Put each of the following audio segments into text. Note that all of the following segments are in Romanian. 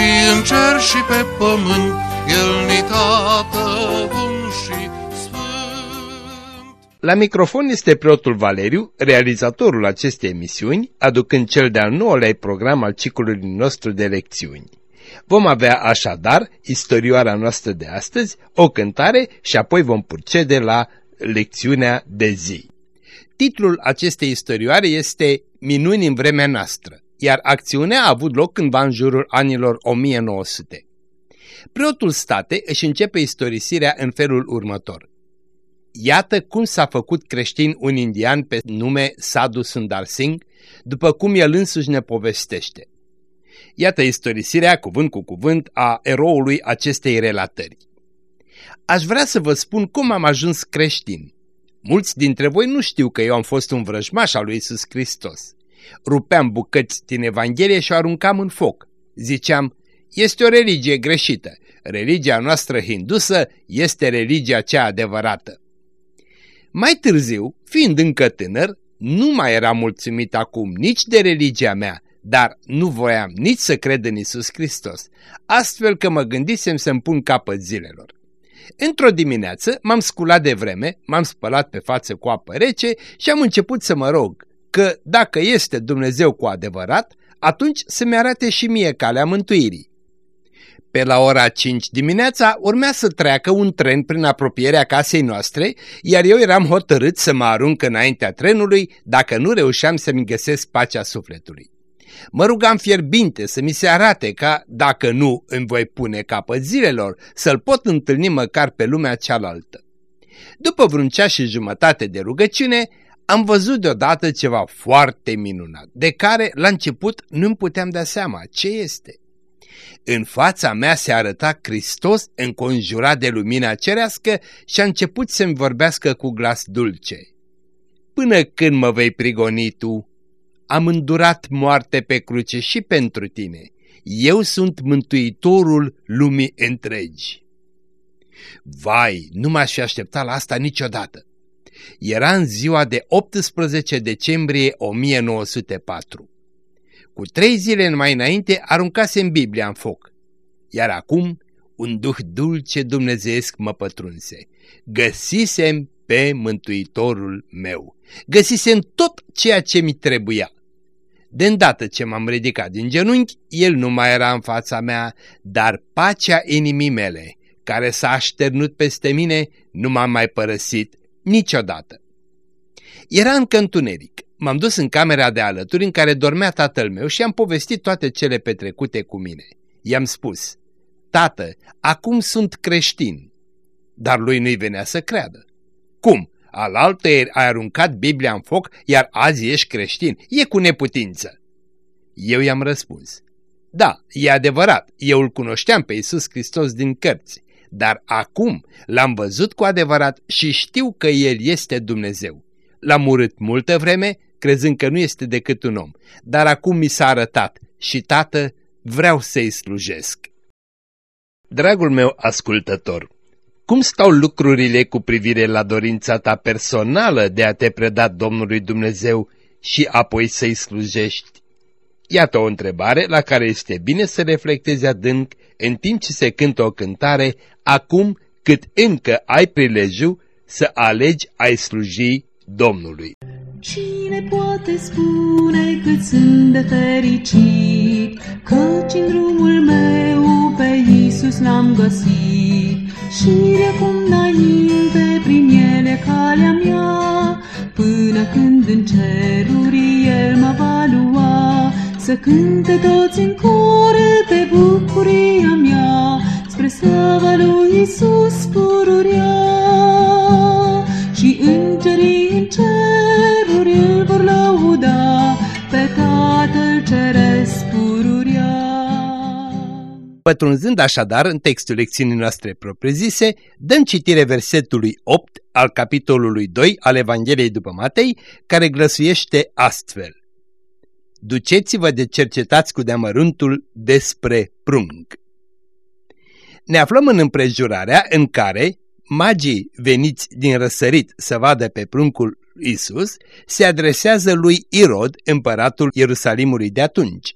și în cer și pe pământ, El ni tată bun și sfânt. La microfon este preotul Valeriu, realizatorul acestei emisiuni, aducând cel de-al nouălea program al ciclului nostru de lecțiuni. Vom avea așadar istorioara noastră de astăzi, o cântare și apoi vom procede la lecțiunea de zi. Titlul acestei istorioare este Minuni în vremea noastră, iar acțiunea a avut loc cândva în jurul anilor 1900. Preotul state își începe istorisirea în felul următor. Iată cum s-a făcut creștin un indian pe nume Sadhu Sundar Singh, după cum el însuși ne povestește. Iată istorisirea cuvânt cu cuvânt a eroului acestei relatări. Aș vrea să vă spun cum am ajuns creștin. Mulți dintre voi nu știu că eu am fost un vrăjmaș al lui Isus Hristos. Rupeam bucăți din Evanghelie și o aruncam în foc. Ziceam, este o religie greșită. Religia noastră hindusă este religia cea adevărată. Mai târziu, fiind încă tânăr, nu mai eram mulțumit acum nici de religia mea, dar nu voiam nici să cred în Isus Hristos, astfel că mă gândisem să-mi pun capăt zilelor. Într-o dimineață m-am sculat de vreme, m-am spălat pe față cu apă rece și am început să mă rog că dacă este Dumnezeu cu adevărat, atunci să-mi arate și mie calea mântuirii. Pe la ora 5 dimineața urmea să treacă un tren prin apropierea casei noastre, iar eu eram hotărât să mă arunc înaintea trenului dacă nu reușeam să-mi găsesc pacea sufletului. Mă rugam fierbinte să mi se arate ca, dacă nu îmi voi pune capăt zilelor, să-l pot întâlni măcar pe lumea cealaltă. După vreun ceas și jumătate de rugăciune, am văzut deodată ceva foarte minunat, de care la început nu-mi puteam da seama ce este. În fața mea se arăta Hristos înconjurat de lumina cerească și a început să-mi vorbească cu glas dulce. Până când mă vei prigoni tu? Am îndurat moarte pe cruce și pentru tine. Eu sunt mântuitorul lumii întregi. Vai, nu m-aș fi așteptat la asta niciodată. Era în ziua de 18 decembrie 1904. Cu trei zile mai înainte aruncasem Biblia în foc. Iar acum un duh dulce dumnezeesc mă pătrunse. Găsisem pe Mântuitorul meu. Găsisem tot ceea ce mi trebuia. De îndată ce m-am ridicat din genunchi, el nu mai era în fața mea, dar pacea inimii mele, care s-a așternut peste mine, nu m-a mai părăsit niciodată. Era încă întuneric. M-am dus în camera de alături în care dormea tatăl meu și am povestit toate cele petrecute cu mine. I-am spus, tată, acum sunt creștin. Dar lui nu-i venea să creadă. Cum? Alaltă ai aruncat Biblia în foc, iar azi ești creștin. E cu neputință. Eu i-am răspuns. Da, e adevărat, eu îl cunoșteam pe Iisus Hristos din cărți, dar acum l-am văzut cu adevărat și știu că El este Dumnezeu. L-am urât multă vreme, crezând că nu este decât un om, dar acum mi s-a arătat și, tată, vreau să-i slujesc. Dragul meu ascultător, cum stau lucrurile cu privire la dorința ta personală de a te preda Domnului Dumnezeu și apoi să-i slujești? Iată o întrebare la care este bine să reflectezi adânc în timp ce se cântă o cântare, acum cât încă ai prilejul să alegi ai sluji Domnului. Cine poate spune cât sunt de fericit, Căci în drumul meu pe Iisus l-am găsit, Și de acum înainte prin ele calea mea, Până când în ceruri El mă va lua, Să cânte toți în cor pe bucuria mea, Spre slava lui Iisus pururia. Și îngerii în ceruri îl vor lăuda, Pe Tatăl Ceresc pururia. Pătrunzând așadar în textul lecțiunii noastre propriu-zise, dăm citire versetului 8 al capitolului 2 al Evangheliei după Matei, care glăsuiește astfel. Duceți-vă de cercetați cu deamăruntul despre prung. Ne aflăm în împrejurarea în care magii veniți din răsărit să vadă pe pruncul Isus se adresează lui Irod, împăratul Ierusalimului de atunci.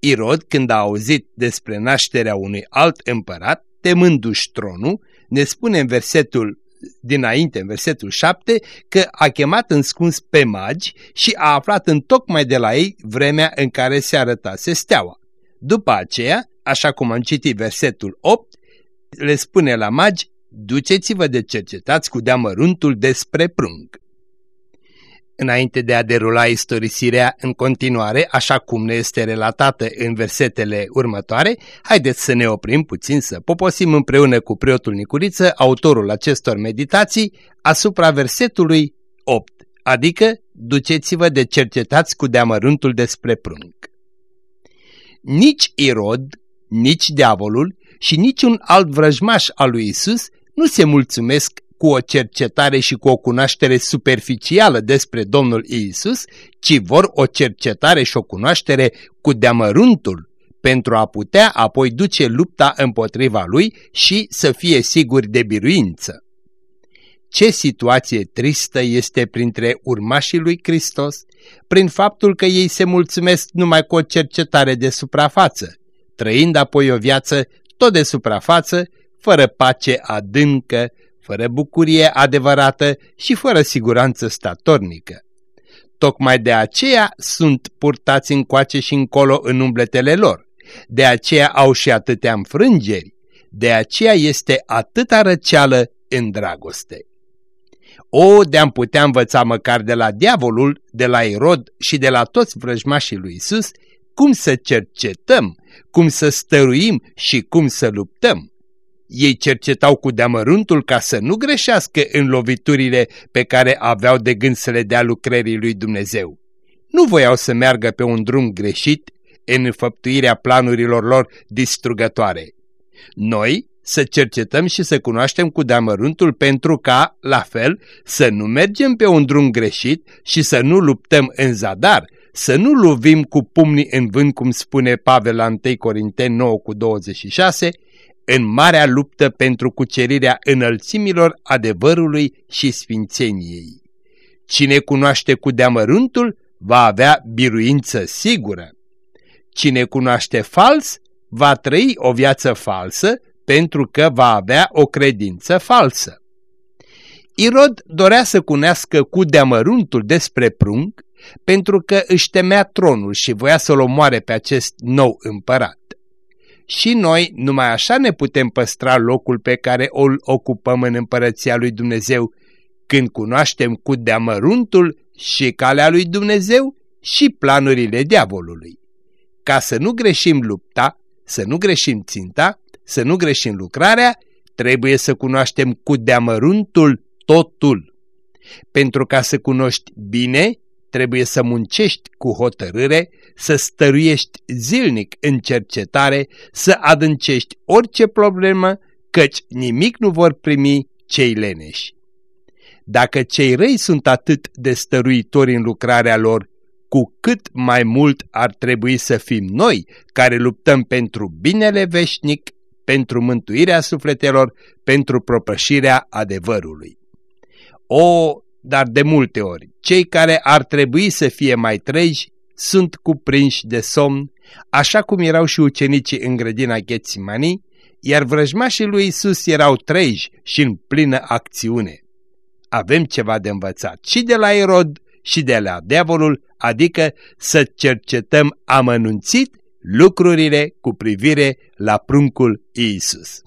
Irod, când a auzit despre nașterea unui alt împărat, temându-și tronul, ne spune în versetul dinainte, în versetul 7, că a chemat înscuns pe magi și a aflat în tocmai de la ei vremea în care se arătase steaua. După aceea, așa cum am citit versetul 8, le spune la magi, duceți-vă de cercetați cu deamăruntul despre prung. Înainte de a derula istorisirea în continuare, așa cum ne este relatată în versetele următoare, haideți să ne oprim puțin să poposim împreună cu preotul Nicuriță, autorul acestor meditații, asupra versetului 8, adică duceți-vă de cercetați cu deamăruntul despre prunc. Nici Irod, nici diavolul și niciun alt vrăjmaș al lui Isus nu se mulțumesc cu o cercetare și cu o cunoaștere superficială despre Domnul Isus, ci vor o cercetare și o cunoaștere cu deamăruntul pentru a putea apoi duce lupta împotriva lui și să fie siguri de biruință. Ce situație tristă este printre urmașii lui Hristos, prin faptul că ei se mulțumesc numai cu o cercetare de suprafață, trăind apoi o viață tot de suprafață, fără pace adâncă, fără bucurie adevărată și fără siguranță statornică. Tocmai de aceea sunt purtați încoace și încolo în umbletele lor, de aceea au și atâtea înfrângeri, de aceea este atâta răceală în dragoste. O, de-am putea învăța măcar de la diavolul, de la Irod și de la toți vrăjmașii lui Isus, cum să cercetăm, cum să stăruim și cum să luptăm. Ei cercetau cu deamăruntul ca să nu greșească în loviturile pe care aveau de gând să le dea lucrării lui Dumnezeu. Nu voiau să meargă pe un drum greșit în înfăptuirea planurilor lor distrugătoare. Noi să cercetăm și să cunoaștem cu deamăruntul pentru ca, la fel, să nu mergem pe un drum greșit și să nu luptăm în zadar, să nu lovim cu pumnii în vânt, cum spune Pavel la 1 Corinteni 9 cu 26, în marea luptă pentru cucerirea înălțimilor adevărului și sfințeniei. Cine cunoaște cu deamăruntul va avea biruință sigură. Cine cunoaște fals va trăi o viață falsă pentru că va avea o credință falsă. Irod dorea să cunească cu deamăruntul despre prunc pentru că își temea tronul și voia să-l omoare pe acest nou împărat. Și noi numai așa ne putem păstra locul pe care îl ocupăm în împărăția lui Dumnezeu, când cunoaștem cu deamăruntul și calea lui Dumnezeu și planurile diavolului. Ca să nu greșim lupta, să nu greșim ținta, să nu greșim lucrarea, trebuie să cunoaștem cu deamăruntul totul. Pentru ca să cunoști bine, trebuie să muncești cu hotărâre, să stăruiești zilnic în cercetare, să adâncești orice problemă, căci nimic nu vor primi cei leneși. Dacă cei răi sunt atât de stăruitori în lucrarea lor, cu cât mai mult ar trebui să fim noi care luptăm pentru binele veșnic, pentru mântuirea sufletelor, pentru propășirea adevărului. O, dar de multe ori, cei care ar trebui să fie mai treji sunt cuprinși de somn, așa cum erau și ucenicii în grădina Ghețimanii, iar vrăjmașii lui Isus erau treji și în plină acțiune. Avem ceva de învățat și de la Erod și de la diavolul, adică să cercetăm amănunțit lucrurile cu privire la pruncul Iisus.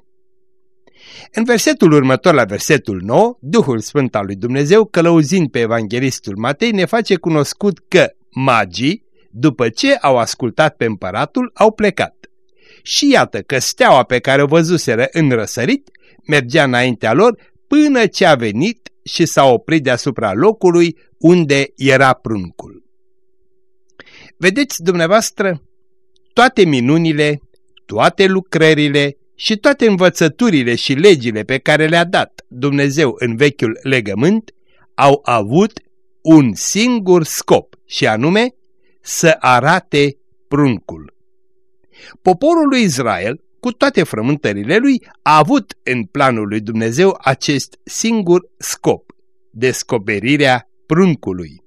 În versetul următor, la versetul 9, Duhul Sfânt al lui Dumnezeu, călăuzind pe evanghelistul Matei, ne face cunoscut că magii, după ce au ascultat pe împăratul, au plecat. Și iată că steaua pe care o văzuseră în răsărit mergea înaintea lor până ce a venit și s-a oprit deasupra locului unde era pruncul. Vedeți dumneavoastră, toate minunile, toate lucrările și toate învățăturile și legile pe care le-a dat Dumnezeu în vechiul legământ au avut un singur scop și anume să arate pruncul. Poporul lui Israel, cu toate frământările lui, a avut în planul lui Dumnezeu acest singur scop, descoperirea pruncului.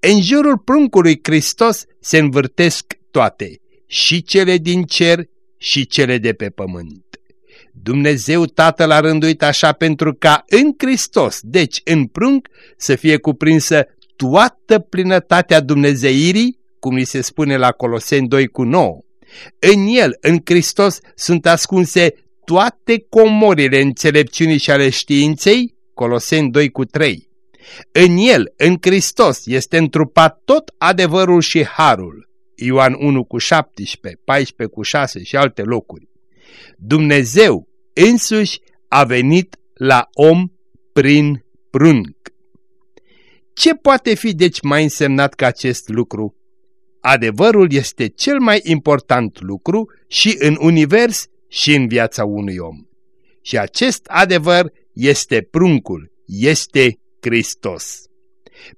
În jurul pruncului Hristos se învârtesc toate, și cele din cer și cele de pe pământ. Dumnezeu Tatăl a rânduit așa pentru ca în Hristos, deci în prunc, să fie cuprinsă toată plinătatea Dumnezeirii, cum îi se spune la Coloseni 2 cu 9. În El, în Hristos, sunt ascunse toate comorile înțelepciunii și ale științei, Coloseni 2 cu 3. În El, în Hristos, este întrupat tot adevărul și harul, Ioan 1 cu 17, 14 cu 6 și alte locuri. Dumnezeu însuși a venit la om prin prunc. Ce poate fi deci mai însemnat ca acest lucru? Adevărul este cel mai important lucru și în univers și în viața unui om. Și acest adevăr este pruncul, este Hristos.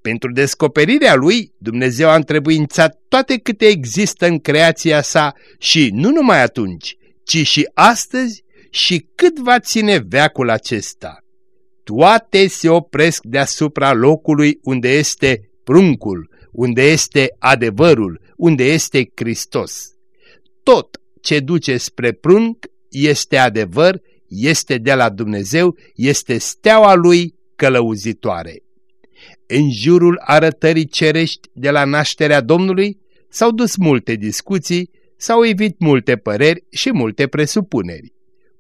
Pentru descoperirea lui, Dumnezeu a întrebuințat toate câte există în creația sa și nu numai atunci, ci și astăzi și cât va ține veacul acesta. Toate se opresc deasupra locului unde este pruncul, unde este adevărul, unde este Hristos. Tot ce duce spre prunc este adevăr, este de la Dumnezeu, este steaua lui călăuzitoare. În jurul arătării cerești de la nașterea Domnului s-au dus multe discuții, s-au evit multe păreri și multe presupuneri.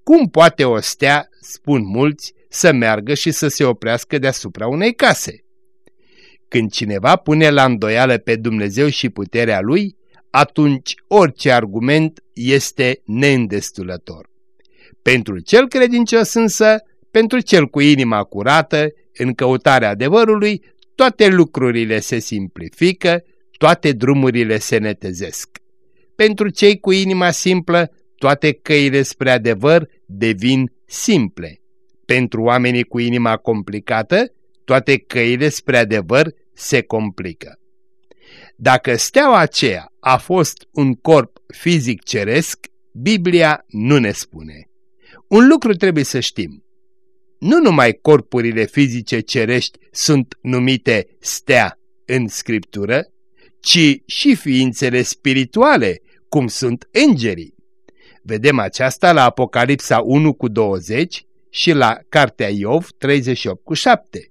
Cum poate o stea, spun mulți, să meargă și să se oprească deasupra unei case? Când cineva pune la îndoială pe Dumnezeu și puterea Lui, atunci orice argument este neîndestulător. Pentru cel credincios însă, pentru cel cu inima curată, în căutarea adevărului, toate lucrurile se simplifică, toate drumurile se netezesc. Pentru cei cu inima simplă, toate căile spre adevăr devin simple. Pentru oamenii cu inima complicată, toate căile spre adevăr se complică. Dacă steaua aceea a fost un corp fizic ceresc, Biblia nu ne spune. Un lucru trebuie să știm. Nu numai corpurile fizice cerești sunt numite stea în Scriptură, ci și ființele spirituale, cum sunt îngerii. Vedem aceasta la Apocalipsa 1 cu 20 și la Cartea Iov 38 cu 7.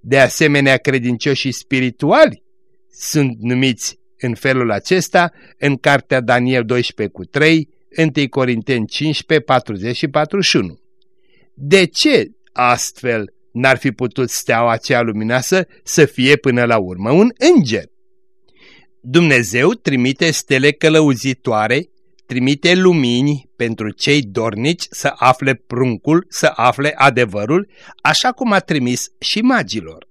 De asemenea, credincioșii spirituali sunt numiți în felul acesta în Cartea Daniel 12 cu 3, 1 Corinteni 15, 40 și 41. De ce astfel n-ar fi putut steaua aceea luminoasă să fie până la urmă un înger? Dumnezeu trimite stele călăuzitoare, trimite lumini pentru cei dornici să afle pruncul, să afle adevărul, așa cum a trimis și magilor.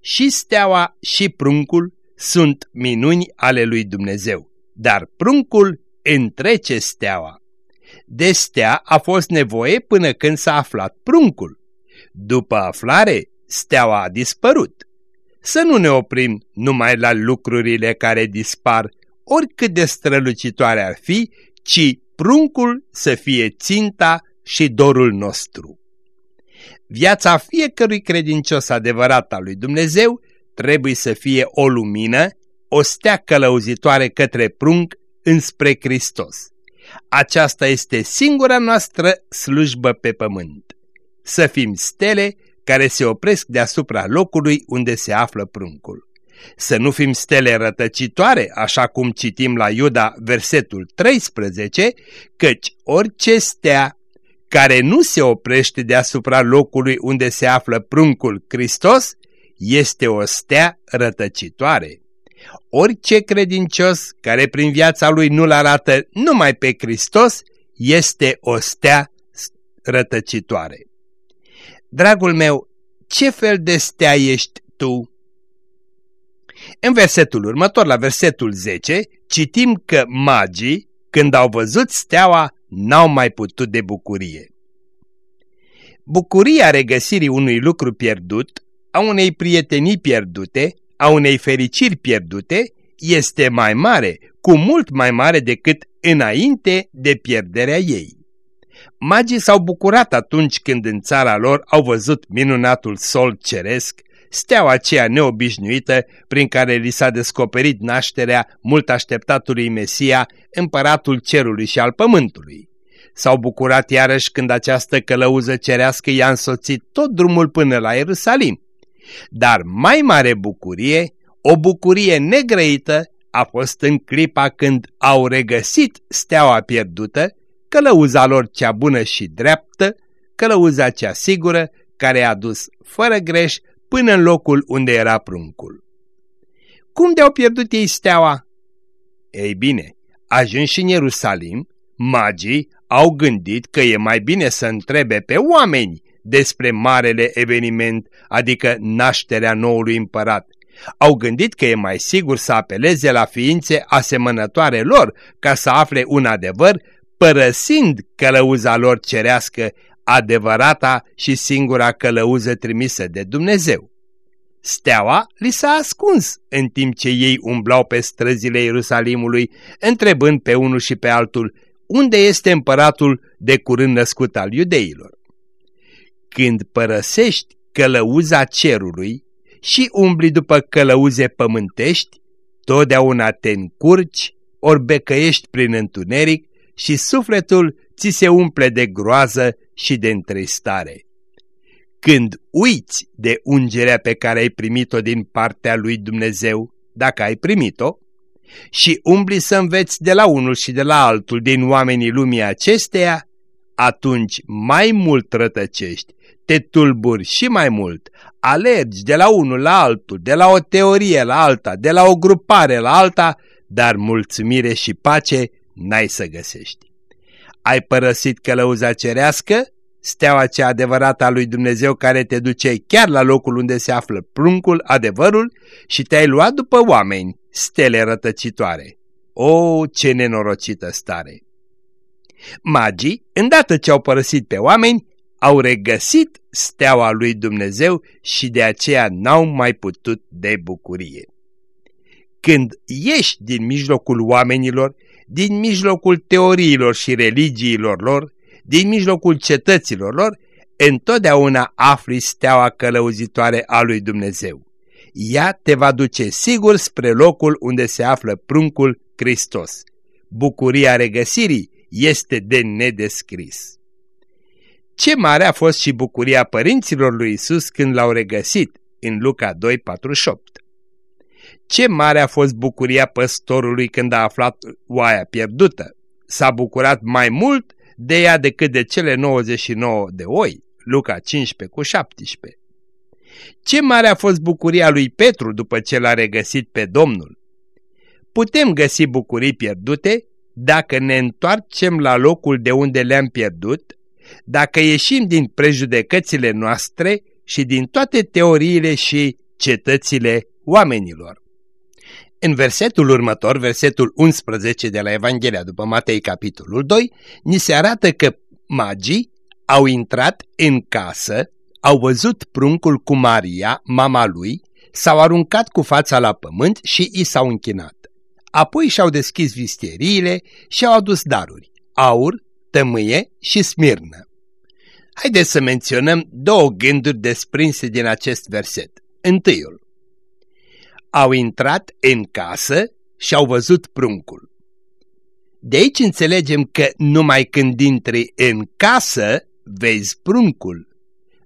Și steaua și pruncul sunt minuni ale lui Dumnezeu, dar pruncul întrece steaua. De stea a fost nevoie până când s-a aflat pruncul. După aflare, steaua a dispărut. Să nu ne oprim numai la lucrurile care dispar, oricât de strălucitoare ar fi, ci pruncul să fie ținta și dorul nostru. Viața fiecărui credincios adevărat al lui Dumnezeu trebuie să fie o lumină, o stea călăuzitoare către prunc înspre Hristos. Aceasta este singura noastră slujbă pe pământ. Să fim stele care se opresc deasupra locului unde se află pruncul. Să nu fim stele rătăcitoare, așa cum citim la Iuda versetul 13, căci orice stea care nu se oprește deasupra locului unde se află pruncul Hristos, este o stea rătăcitoare. Orice credincios care prin viața lui nu-L arată numai pe Hristos, este o stea rătăcitoare. Dragul meu, ce fel de stea ești tu? În versetul următor, la versetul 10, citim că magii, când au văzut steaua, n-au mai putut de bucurie. Bucuria regăsirii unui lucru pierdut, a unei prietenii pierdute, a unei fericiri pierdute, este mai mare, cu mult mai mare decât înainte de pierderea ei. Magii s-au bucurat atunci când în țara lor au văzut minunatul sol ceresc, steaua aceea neobișnuită prin care li s-a descoperit nașterea mult așteptatului Mesia, împăratul cerului și al pământului. S-au bucurat iarăși când această călăuză cerească i-a însoțit tot drumul până la Ierusalim. Dar mai mare bucurie, o bucurie negrăită, a fost în clipa când au regăsit steaua pierdută, călăuza lor cea bună și dreaptă, călăuza cea sigură, care a dus fără greș până în locul unde era pruncul. Cum de-au pierdut ei steaua? Ei bine, ajuns în Ierusalim, magii au gândit că e mai bine să întrebe pe oameni despre marele eveniment, adică nașterea noului împărat. Au gândit că e mai sigur să apeleze la ființe asemănătoare lor ca să afle un adevăr, părăsind călăuza lor cerească, adevărata și singura călăuză trimisă de Dumnezeu. Steaua li s-a ascuns în timp ce ei umblau pe străzile Ierusalimului, întrebând pe unul și pe altul, unde este împăratul de curând născut al iudeilor? Când părăsești călăuza cerului și umbli după călăuze pământești, totdeauna te încurci, ori becăiești prin întuneric și sufletul ți se umple de groază și de întristare. Când uiți de ungerea pe care ai primit-o din partea lui Dumnezeu, dacă ai primit-o, și umbli să înveți de la unul și de la altul din oamenii lumii acesteia, atunci mai mult rătăcești, te tulburi și mai mult, alergi de la unul la altul, de la o teorie la alta, de la o grupare la alta, dar mulțumire și pace n-ai să găsești. Ai părăsit călăuza cerească, steaua cea adevărată a lui Dumnezeu care te duce chiar la locul unde se află pruncul, adevărul, și te-ai luat după oameni, stele rătăcitoare. O, ce nenorocită stare! Magii, îndată ce au părăsit pe oameni, au regăsit steaua lui Dumnezeu și de aceea n-au mai putut de bucurie. Când ieși din mijlocul oamenilor, din mijlocul teoriilor și religiilor lor, din mijlocul cetăților lor, întotdeauna afli steaua călăuzitoare a lui Dumnezeu ea te va duce sigur spre locul unde se află pruncul Hristos. Bucuria regăsirii este de nedescris. Ce mare a fost și bucuria părinților lui Isus când l-au regăsit în Luca 2:48. Ce mare a fost bucuria păstorului când a aflat oaia pierdută. S-a bucurat mai mult de ea decât de cele 99 de oi. Luca 15 cu 17. Ce mare a fost bucuria lui Petru după ce l-a regăsit pe Domnul! Putem găsi bucurii pierdute dacă ne întoarcem la locul de unde le-am pierdut, dacă ieșim din prejudecățile noastre și din toate teoriile și cetățile oamenilor. În versetul următor, versetul 11 de la Evanghelia după Matei capitolul 2, ni se arată că magii au intrat în casă au văzut pruncul cu Maria, mama lui, s-au aruncat cu fața la pământ și i s-au închinat. Apoi și-au deschis visteriile și au adus daruri, aur, tămâie și smirnă. Haideți să menționăm două gânduri desprinse din acest verset. Întâiul. Au intrat în casă și au văzut pruncul. De aici înțelegem că numai când intri în casă, vezi pruncul.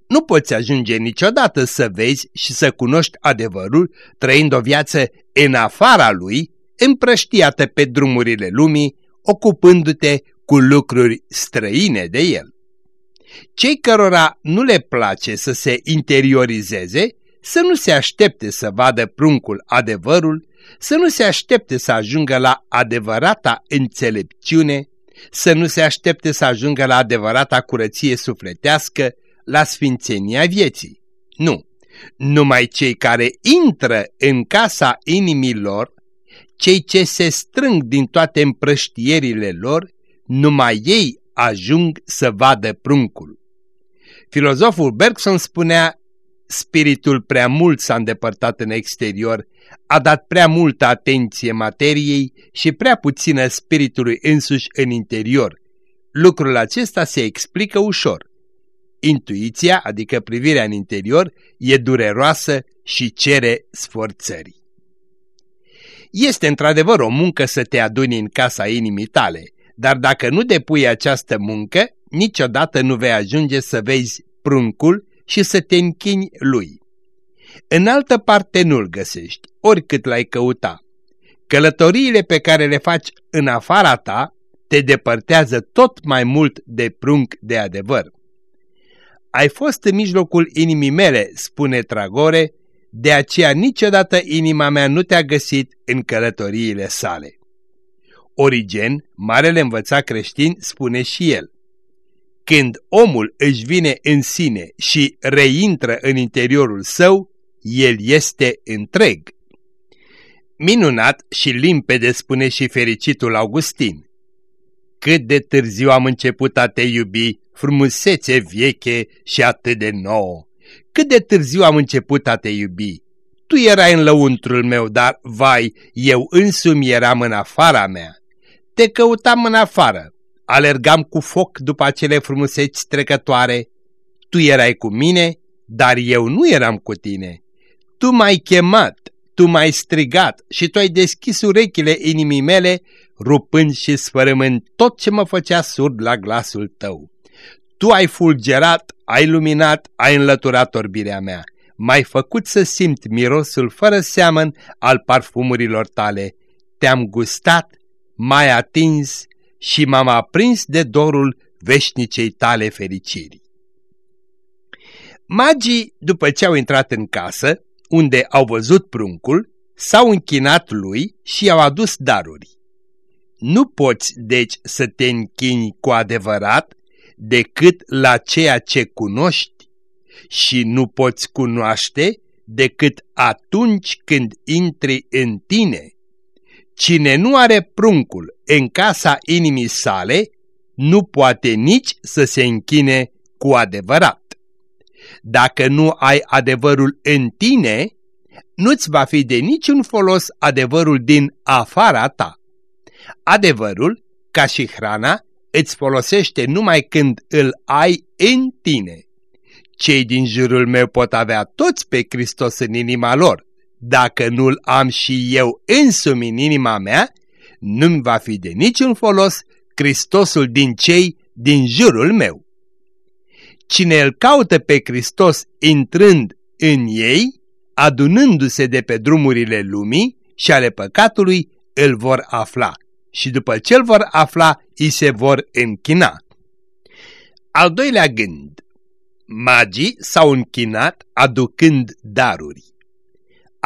Nu poți ajunge niciodată să vezi și să cunoști adevărul trăind o viață în afara lui, împrăștiată pe drumurile lumii, ocupându-te cu lucruri străine de el. Cei cărora nu le place să se interiorizeze, să nu se aștepte să vadă pruncul adevărul, să nu se aștepte să ajungă la adevărata înțelepciune, să nu se aștepte să ajungă la adevărata curăție sufletească, la sfințenia vieții. Nu, numai cei care intră în casa inimilor, cei ce se strâng din toate împrăștierile lor, numai ei ajung să vadă pruncul. Filozoful Bergson spunea, spiritul prea mult s-a îndepărtat în exterior, a dat prea multă atenție materiei și prea puțină spiritului însuși în interior. Lucrul acesta se explică ușor. Intuiția, adică privirea în interior, e dureroasă și cere sforțări. Este într-adevăr o muncă să te aduni în casa inimii tale, dar dacă nu depui această muncă, niciodată nu vei ajunge să vezi pruncul și să te închini lui. În altă parte nu-l găsești, oricât l-ai căuta. Călătoriile pe care le faci în afara ta te depărtează tot mai mult de prunc de adevăr. Ai fost în mijlocul inimii mele, spune Tragore, de aceea niciodată inima mea nu te-a găsit în călătoriile sale. Origen, marele învățat creștin, spune și el. Când omul își vine în sine și reintră în interiorul său, el este întreg. Minunat și limpede spune și fericitul Augustin. Cât de târziu am început a te iubi, frumusețe vieche și atât de nouă. Cât de târziu am început a te iubi. Tu erai în lăuntrul meu, dar, vai, eu însumi eram în afara mea. Te căutam în afară, alergam cu foc după acele frumuseți trecătoare. Tu erai cu mine, dar eu nu eram cu tine. Tu m-ai chemat, tu m-ai strigat și tu ai deschis urechile inimii mele, rupând și sfărâmând tot ce mă făcea surd la glasul tău. Tu ai fulgerat, ai luminat, ai înlăturat orbirea mea. M-ai făcut să simt mirosul fără seamăn al parfumurilor tale. Te-am gustat, m-ai atins și m-am aprins de dorul veșnicei tale fericiri. Magii, după ce au intrat în casă, unde au văzut pruncul, s-au închinat lui și i-au adus daruri. Nu poți, deci, să te închini cu adevărat decât la ceea ce cunoști și nu poți cunoaște decât atunci când intri în tine. Cine nu are pruncul în casa inimii sale, nu poate nici să se închine cu adevărat. Dacă nu ai adevărul în tine, nu-ți va fi de niciun folos adevărul din afara ta. Adevărul, ca și hrana, îți folosește numai când îl ai în tine. Cei din jurul meu pot avea toți pe Hristos în inima lor. Dacă nu-l am și eu însumi în inima mea, nu-mi va fi de niciun folos Hristosul din cei din jurul meu. Cine îl caută pe Hristos intrând în ei, adunându-se de pe drumurile lumii și ale păcatului, îl vor afla și după ce îl vor afla, îi se vor închina. Al doilea gând. Magii s-au închinat aducând daruri.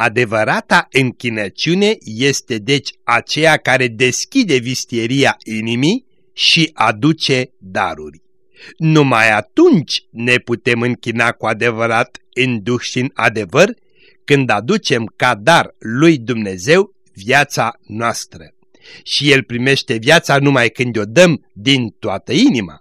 Adevărata închinăciune este deci aceea care deschide vistieria inimii și aduce daruri. Numai atunci ne putem închina cu adevărat în duh și în adevăr când aducem ca dar lui Dumnezeu viața noastră. Și El primește viața numai când o dăm din toată inima.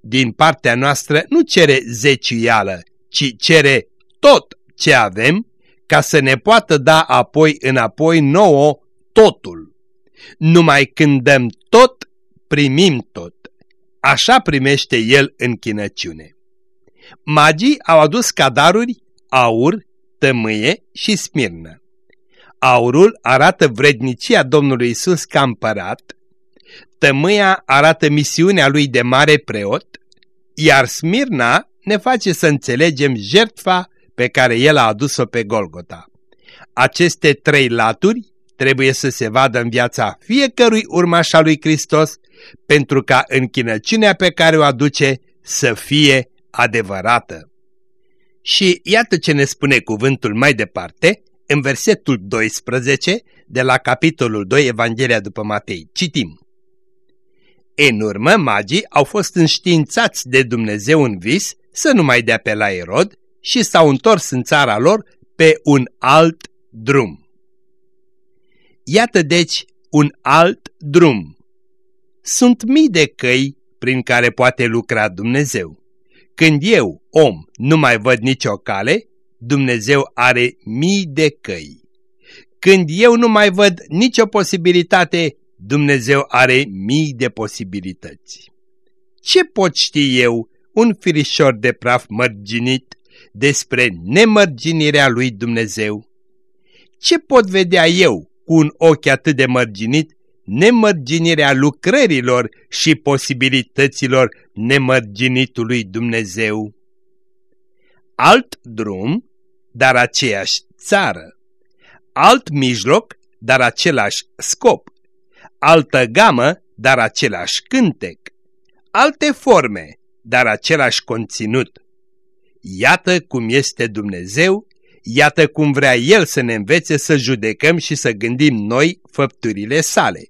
Din partea noastră nu cere zeciuială, ci cere tot ce avem ca să ne poată da apoi înapoi nouă totul. Numai când dăm tot, primim tot. Așa primește el închinăciune. Magii au adus cadaruri, aur, tămâie și smirnă. Aurul arată vrednicia Domnului Isus ca împărat, tămâia arată misiunea lui de mare preot, iar smirna ne face să înțelegem jertfa pe care el a adus-o pe Golgota. Aceste trei laturi trebuie să se vadă în viața fiecărui urmaș al lui Hristos pentru ca închinăciunea pe care o aduce să fie adevărată. Și iată ce ne spune cuvântul mai departe, în versetul 12 de la capitolul 2 Evanghelia după Matei. Citim. În urmă, magii au fost înștiințați de Dumnezeu în vis să nu mai dea pe la Erod și s-au întors în țara lor pe un alt drum. Iată deci un alt drum. Sunt mii de căi prin care poate lucra Dumnezeu. Când eu, om, nu mai văd nicio cale, Dumnezeu are mii de căi. Când eu nu mai văd nicio posibilitate, Dumnezeu are mii de posibilități. Ce pot ști eu, un firișor de praf mărginit, despre nemărginirea lui Dumnezeu? Ce pot vedea eu, cu un ochi atât de mărginit, nemărginirea lucrărilor și posibilităților nemărginitului Dumnezeu? Alt drum, dar aceeași țară. Alt mijloc, dar același scop. Altă gamă, dar același cântec. Alte forme, dar același conținut. Iată cum este Dumnezeu, iată cum vrea El să ne învețe să judecăm și să gândim noi făpturile sale.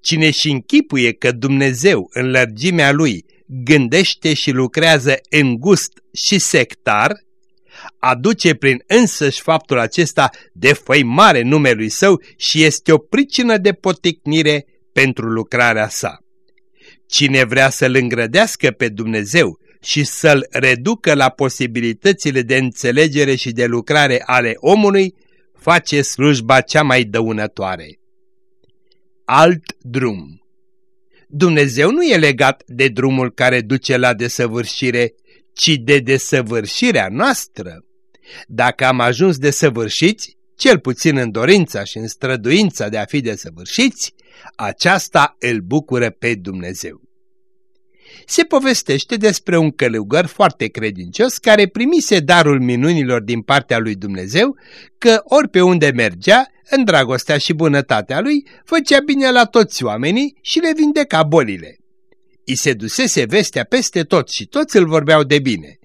Cine și închipuie că Dumnezeu, în lărgimea Lui, gândește și lucrează îngust și sectar, aduce prin însăși faptul acesta de mare numelui său și este o pricină de poticnire pentru lucrarea sa. Cine vrea să-L îngrădească pe Dumnezeu și să-L reducă la posibilitățile de înțelegere și de lucrare ale omului, face slujba cea mai dăunătoare. Alt drum Dumnezeu nu e legat de drumul care duce la desăvârșire, ci de desăvârșirea noastră. Dacă am ajuns desăvârșiți, cel puțin în dorința și în străduința de a fi desăvârșiți, aceasta îl bucură pe Dumnezeu. Se povestește despre un călugăr foarte credincios care primise darul minunilor din partea lui Dumnezeu, că ori pe unde mergea, în dragostea și bunătatea lui, făcea bine la toți oamenii și le vindeca bolile. I se dusese vestea peste tot și toți îl vorbeau de bine.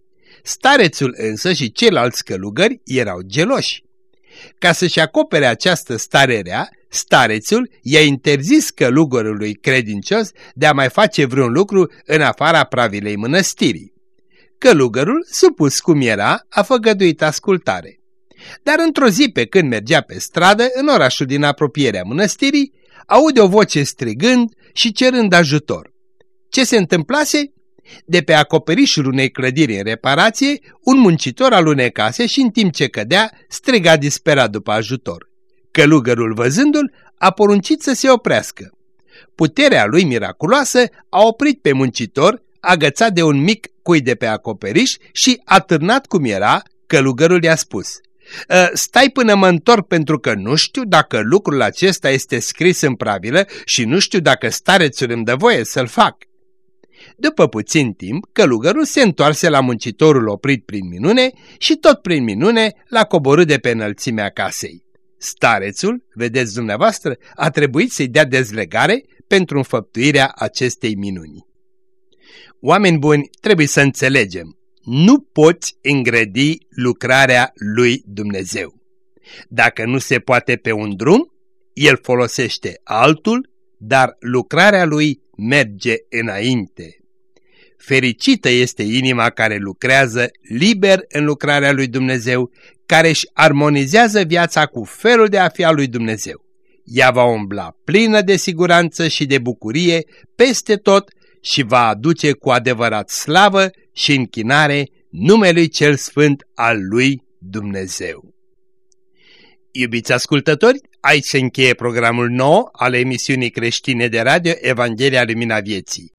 Starețul însă și ceilalți călugări erau geloși. Ca să-și acopere această stare rea, starețul i-a interzis călugărului credincios de a mai face vreun lucru în afara pravilei mănăstirii. Călugărul, supus cum era, a făgăduit ascultare. Dar într-o zi pe când mergea pe stradă, în orașul din apropierea mănăstirii, aude o voce strigând și cerând ajutor. Ce se întâmplase? De pe acoperișul unei clădiri în reparație, un muncitor alunecase și în timp ce cădea, striga disperat după ajutor. Călugărul văzându-l a poruncit să se oprească. Puterea lui miraculoasă a oprit pe muncitor, agățat de un mic cui de pe acoperiș și, atârnat cum era, călugărul i-a spus ă, Stai până mă întorc pentru că nu știu dacă lucrul acesta este scris în pravilă și nu știu dacă starețul îmi dă voie să-l fac. După puțin timp, călugărul se întoarse la muncitorul oprit prin minune și tot prin minune l-a coborât de pe înălțimea casei. Starețul, vedeți dumneavoastră, a trebuit să-i dea dezlegare pentru înfăptuirea acestei minuni. Oameni buni, trebuie să înțelegem, nu poți îngrădi lucrarea lui Dumnezeu. Dacă nu se poate pe un drum, el folosește altul, dar lucrarea lui merge înainte. Fericită este inima care lucrează liber în lucrarea lui Dumnezeu, care își armonizează viața cu felul de a fi al lui Dumnezeu. Ea va umbla plină de siguranță și de bucurie peste tot și va aduce cu adevărat slavă și închinare numelui cel sfânt al lui Dumnezeu. Iubiți ascultători, aici se încheie programul nou al emisiunii creștine de radio Evanghelia Lumina Vieții.